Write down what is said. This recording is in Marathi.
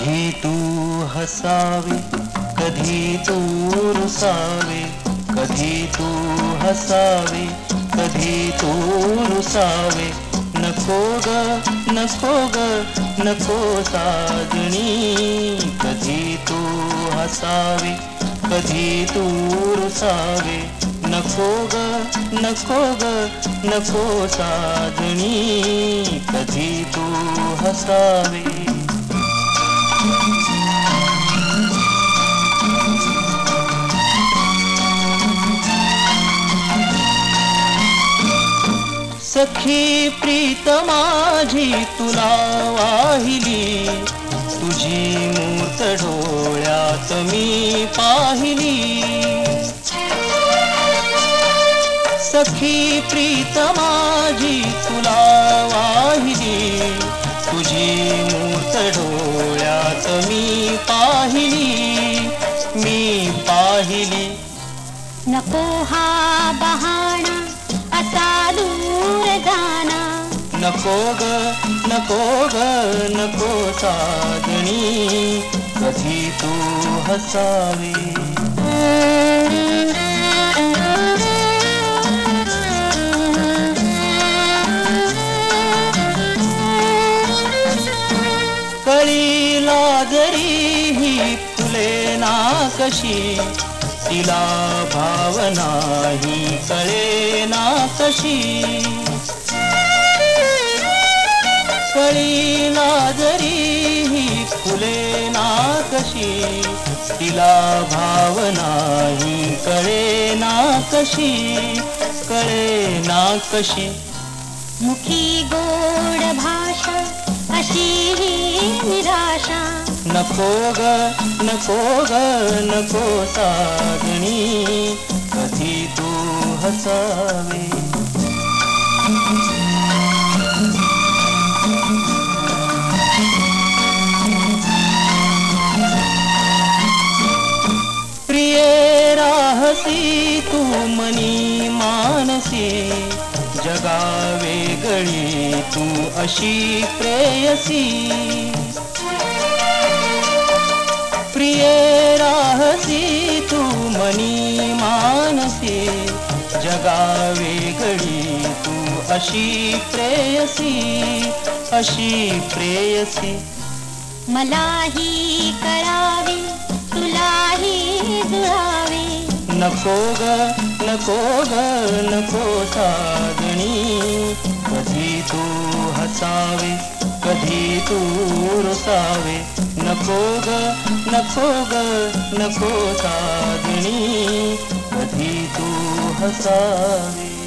कधी तू हसावे कधी तू रुसावे कधी तू हसावे कधी तू रुसावे. नको ग नको ग नको साजणी. कधी तू हसावे कधी तू रुसावे. नको ग नको ग नको साजणी. कधी तू हसावे. सखी प्रीत माझी तुला वाहिली. तुझी मूर्त डोळ्यात मी पाहिली. सखी प्रीत माझी तुला वाहिली. तुझी मूर्त डोळ्यात मी पाहिली मी पाहिली. नको हा बहाणा असा दूर जाना नको ग नको ग नको साजणी कधी तू हसावे. कळीला ही फुले ना कशी? तिला भावना ही कळे ना कशी? कळीला जरी ही फुले ना कशी? तिला भावना ही कळे ना कशी? कळे ना कशी? मुखी गोड भाषा अशी ही निराशा. नको ग नको ग नको सागणी. कधी तू हसावे? प्रिय राहसी तू मनी मानसी. जगा वेगळी तू अशी प्रेयसी. राहसी तू मनी मानसी जगा वेगळी तू अशी प्रेयसी अशी प्रेयसी. मलाही कळावे तुलाही जुळावे. नको ग नको ग नको सागणी कधी तू हसावे कधी तू रुसावे. नको ग नको ग नको सागणी कधी तू हसावी?